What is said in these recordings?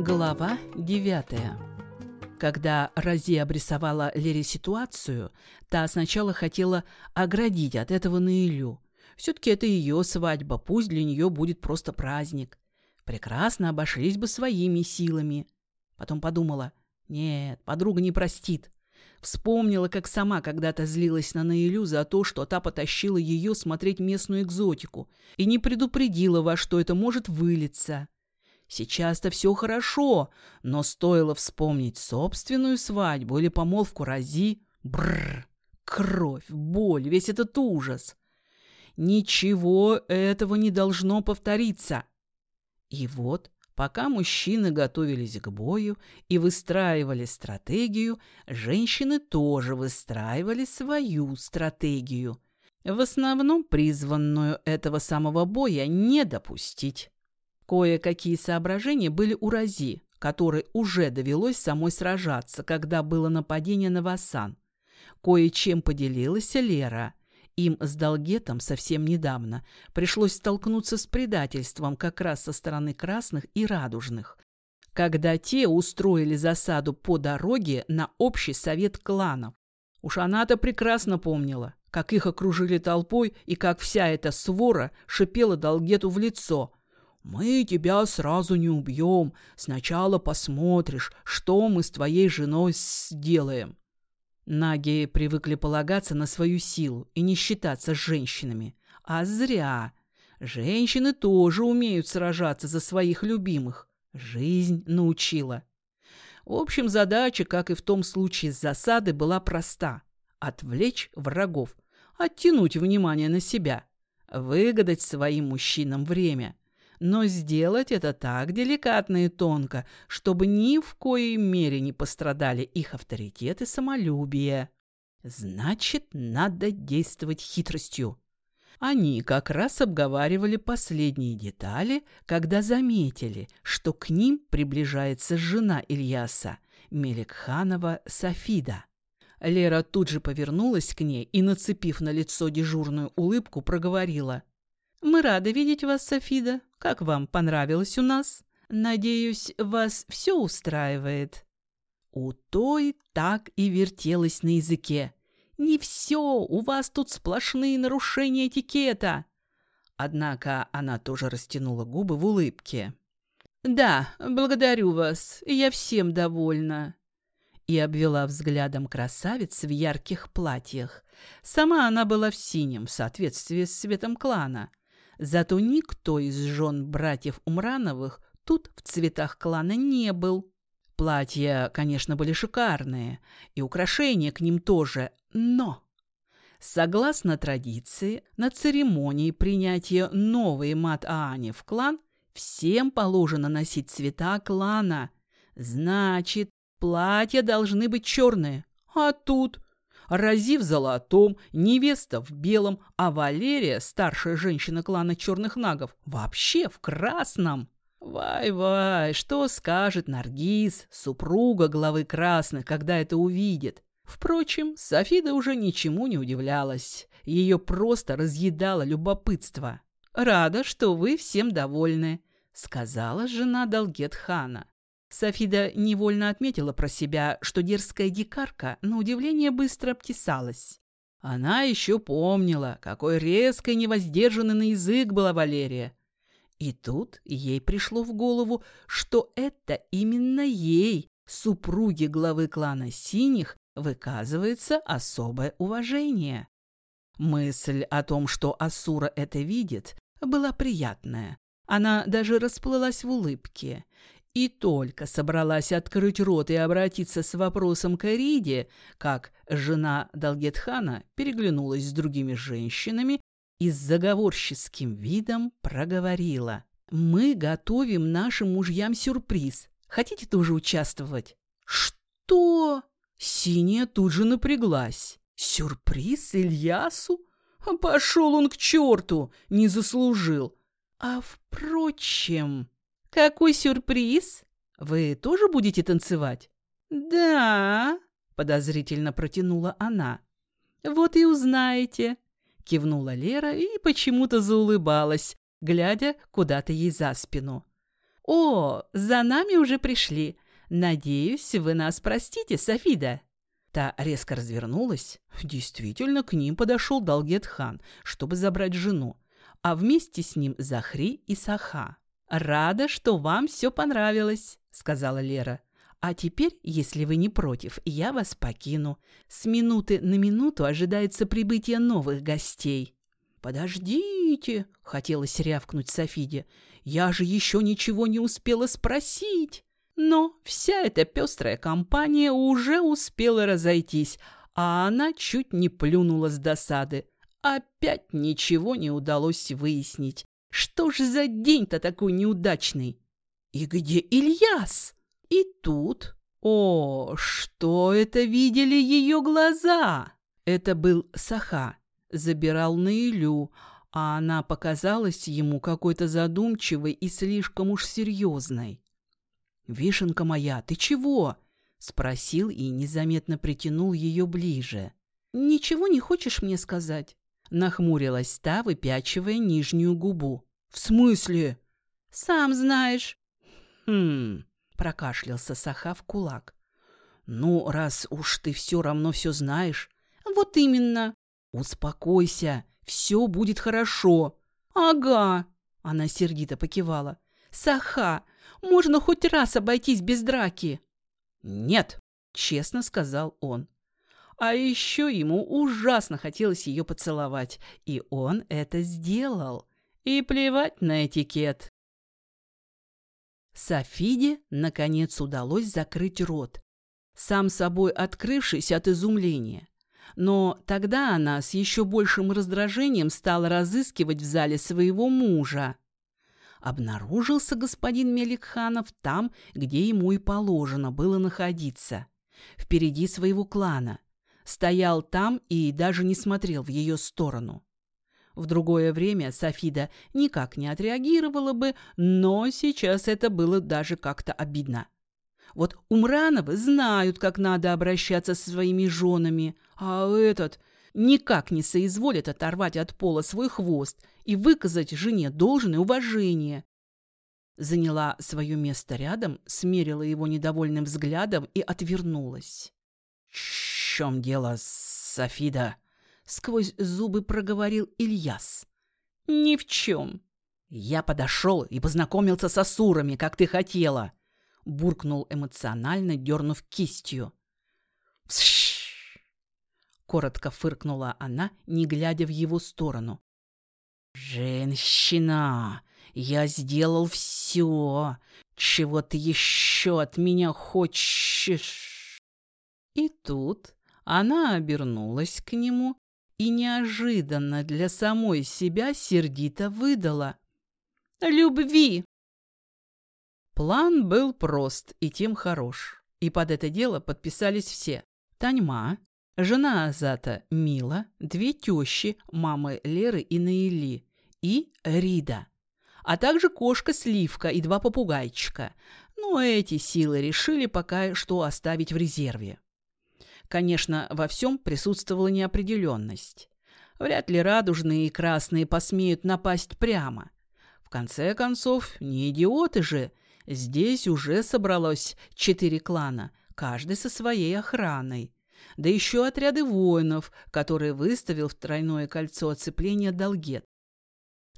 Глава девятая. Когда Рози обрисовала Лере ситуацию, та сначала хотела оградить от этого Наилю. Все-таки это ее свадьба, пусть для нее будет просто праздник. Прекрасно обошлись бы своими силами. Потом подумала, нет, подруга не простит. Вспомнила, как сама когда-то злилась на Наилю за то, что та потащила ее смотреть местную экзотику и не предупредила, во что это может вылиться. Сейчас-то все хорошо, но стоило вспомнить собственную свадьбу или помолвку Рази. Бррр, кровь, боль, весь этот ужас. Ничего этого не должно повториться. И вот, пока мужчины готовились к бою и выстраивали стратегию, женщины тоже выстраивали свою стратегию, в основном призванную этого самого боя не допустить. Кое-какие соображения были у Рази, которой уже довелось самой сражаться, когда было нападение на Васан. Кое-чем поделилась Лера. Им с Долгетом совсем недавно пришлось столкнуться с предательством как раз со стороны красных и радужных, когда те устроили засаду по дороге на общий совет кланов. Уж она-то прекрасно помнила, как их окружили толпой и как вся эта свора шипела Долгету в лицо – «Мы тебя сразу не убьем. Сначала посмотришь, что мы с твоей женой сделаем». Наги привыкли полагаться на свою силу и не считаться женщинами. А зря. Женщины тоже умеют сражаться за своих любимых. Жизнь научила. В общем, задача, как и в том случае с засадой, была проста. Отвлечь врагов, оттянуть внимание на себя, выгадать своим мужчинам время – но сделать это так деликатно и тонко, чтобы ни в коей мере не пострадали их авторитет и самолюбие. Значит, надо действовать хитростью. Они как раз обговаривали последние детали, когда заметили, что к ним приближается жена Ильяса, Меликханова Софида. Лера тут же повернулась к ней и, нацепив на лицо дежурную улыбку, проговорила. «Мы рады видеть вас, Софида. Как вам понравилось у нас? Надеюсь, вас все устраивает?» У той так и вертелось на языке. «Не все, у вас тут сплошные нарушения этикета!» Однако она тоже растянула губы в улыбке. «Да, благодарю вас, я всем довольна!» И обвела взглядом красавиц в ярких платьях. Сама она была в синем, в соответствии с цветом клана. Зато никто из жен братьев Умрановых тут в цветах клана не был. Платья, конечно, были шикарные, и украшения к ним тоже, но... Согласно традиции, на церемонии принятия новой мат-Аани в клан всем положено носить цвета клана. Значит, платья должны быть черные. А тут Рази в золотом, невеста в белом, а Валерия, старшая женщина клана черных нагов, вообще в красном. Вай-вай, что скажет Наргиз, супруга главы красных, когда это увидит? Впрочем, Софида уже ничему не удивлялась. Ее просто разъедало любопытство. «Рада, что вы всем довольны», — сказала жена Далгет-хана. Софида невольно отметила про себя, что дерзкая дикарка на удивление быстро обтесалась. Она еще помнила, какой резкой невоздержанный на язык была Валерия. И тут ей пришло в голову, что это именно ей, супруге главы клана Синих, выказывается особое уважение. Мысль о том, что Асура это видит, была приятная. Она даже расплылась в улыбке. И только собралась открыть рот и обратиться с вопросом к Ариде, как жена Далгетхана переглянулась с другими женщинами и с заговорческим видом проговорила. «Мы готовим нашим мужьям сюрприз. Хотите тоже участвовать?» «Что?» Синяя тут же напряглась. «Сюрприз Ильясу? Пошел он к черту! Не заслужил!» «А впрочем...» «Какой сюрприз! Вы тоже будете танцевать?» «Да», — подозрительно протянула она. «Вот и узнаете», — кивнула Лера и почему-то заулыбалась, глядя куда-то ей за спину. «О, за нами уже пришли. Надеюсь, вы нас простите, Софида». Та резко развернулась. Действительно, к ним подошел Далгет-хан, чтобы забрать жену, а вместе с ним Захри и Саха. «Рада, что вам все понравилось», — сказала Лера. «А теперь, если вы не против, я вас покину. С минуты на минуту ожидается прибытие новых гостей». «Подождите!» — хотелось рявкнуть Софиде. «Я же еще ничего не успела спросить!» Но вся эта пестрая компания уже успела разойтись, а она чуть не плюнула с досады. Опять ничего не удалось выяснить. Что же за день-то такой неудачный? И где Ильяс? И тут... О, что это видели ее глаза? Это был Саха. Забирал на Илю, а она показалась ему какой-то задумчивой и слишком уж серьезной. «Вишенка моя, ты чего?» — спросил и незаметно притянул ее ближе. «Ничего не хочешь мне сказать?» — нахмурилась та, выпячивая нижнюю губу. «В смысле?» «Сам знаешь». «Хм...» — прокашлялся Саха в кулак. «Ну, раз уж ты все равно все знаешь...» «Вот именно». «Успокойся, все будет хорошо». «Ага», — она сердито покивала. «Саха, можно хоть раз обойтись без драки?» «Нет», — честно сказал он. А еще ему ужасно хотелось ее поцеловать, и он это сделал. И плевать на этикет. Софиде, наконец, удалось закрыть рот, сам собой открывшись от изумления. Но тогда она с еще большим раздражением стала разыскивать в зале своего мужа обнаружился господин Меликханов там, где ему и положено было находиться, впереди своего клана. Стоял там и даже не смотрел в ее сторону. В другое время Софида никак не отреагировала бы, но сейчас это было даже как-то обидно. Вот Умрановы знают, как надо обращаться со своими женами, а этот никак не соизволит оторвать от пола свой хвост и выказать жене должное уважение. Заняла свое место рядом, смерила его недовольным взглядом и отвернулась. — В чем дело, Софида? — сквозь зубы проговорил Ильяс. — Ни в чем. — Я подошел и познакомился с Асурами, как ты хотела, — буркнул эмоционально, дернув кистью. — Пш! — коротко фыркнула она, не глядя в его сторону. «Женщина, я сделал все. Чего ты еще от меня хочешь?» И тут она обернулась к нему и неожиданно для самой себя сердито выдала. «Любви!» План был прост и тем хорош, и под это дело подписались все. Таньма, жена Азата Мила, две тещи, мамы Леры и Наили, и Рида, а также кошка Сливка и два попугайчика. Но эти силы решили пока что оставить в резерве. Конечно, во всем присутствовала неопределенность. Вряд ли радужные и красные посмеют напасть прямо. В конце концов, не идиоты же. Здесь уже собралось четыре клана, каждый со своей охраной да еще отряды воинов, которые выставил в тройное кольцо оцепления Долгет.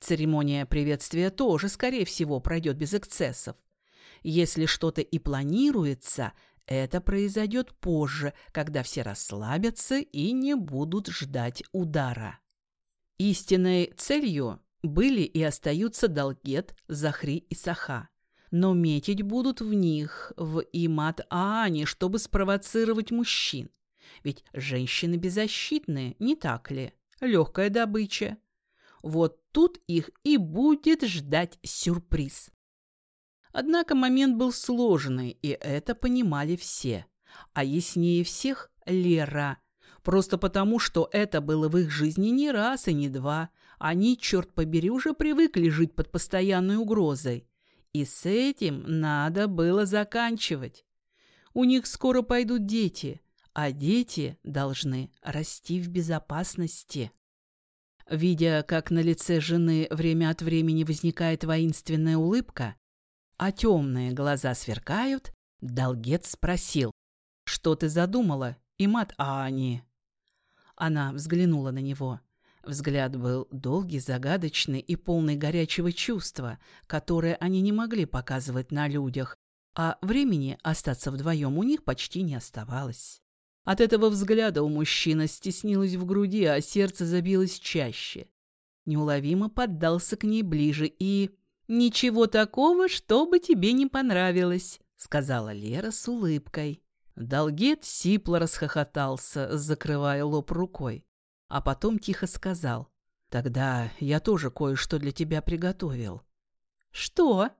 Церемония приветствия тоже, скорее всего, пройдет без эксцессов. Если что-то и планируется, это произойдет позже, когда все расслабятся и не будут ждать удара. Истинной целью были и остаются Долгет, Захри и Саха. Но метить будут в них, в Имат-Аане, чтобы спровоцировать мужчин. Ведь женщины беззащитные, не так ли? Легкая добыча. Вот тут их и будет ждать сюрприз. Однако момент был сложный, и это понимали все. А яснее всех – Лера. Просто потому, что это было в их жизни не раз и не два. Они, черт побери, уже привыкли жить под постоянной угрозой. И с этим надо было заканчивать. У них скоро пойдут дети – а дети должны расти в безопасности. Видя, как на лице жены время от времени возникает воинственная улыбка, а темные глаза сверкают, Долгет спросил, «Что ты задумала, Имат Аани?» Она взглянула на него. Взгляд был долгий, загадочный и полный горячего чувства, которое они не могли показывать на людях, а времени остаться вдвоем у них почти не оставалось. От этого взгляда у мужчины стеснилось в груди, а сердце забилось чаще. Неуловимо поддался к ней ближе и... «Ничего такого, чтобы тебе не понравилось», — сказала Лера с улыбкой. Долгет сипло расхохотался, закрывая лоб рукой а потом тихо сказал. «Тогда я тоже кое-что для тебя приготовил». «Что?»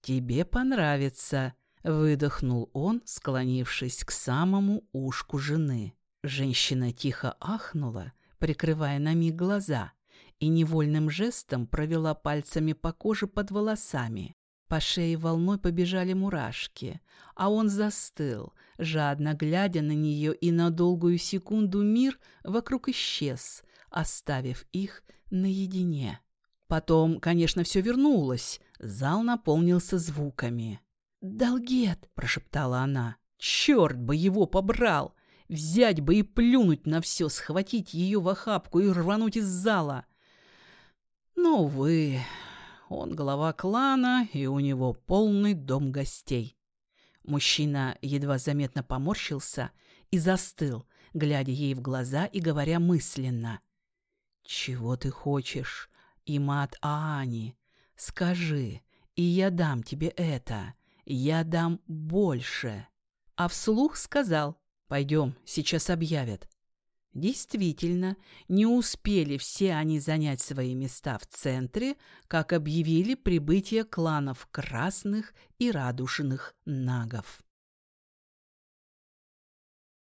«Тебе понравится», — выдохнул он, склонившись к самому ушку жены. Женщина тихо ахнула, прикрывая на миг глаза, и невольным жестом провела пальцами по коже под волосами. По шее волной побежали мурашки, а он застыл, жадно глядя на нее, и на долгую секунду мир вокруг исчез, оставив их наедине. Потом, конечно, все вернулось, зал наполнился звуками. «Долгет!» – прошептала она. «Черт бы его побрал! Взять бы и плюнуть на все, схватить ее в охапку и рвануть из зала!» Но, увы, он глава клана, и у него полный дом гостей. Мужчина едва заметно поморщился и застыл, глядя ей в глаза и говоря мысленно. «Чего ты хочешь, Имат Аани? Скажи, и я дам тебе это. Я дам больше». А вслух сказал, «Пойдем, сейчас объявят». Действительно, не успели все они занять свои места в центре, как объявили прибытие кланов красных и радужных нагов.